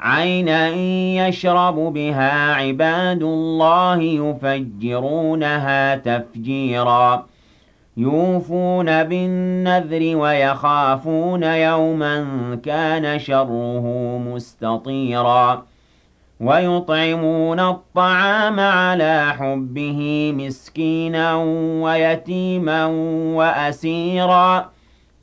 عينا يشرب بها عباد الله يفجرونها تفجيرا. يوفون بالنذر ويخافون يوما كان شره مستطيرا. ويطعمون الطعام على حبه مسكينا ويتيما وأسيرا.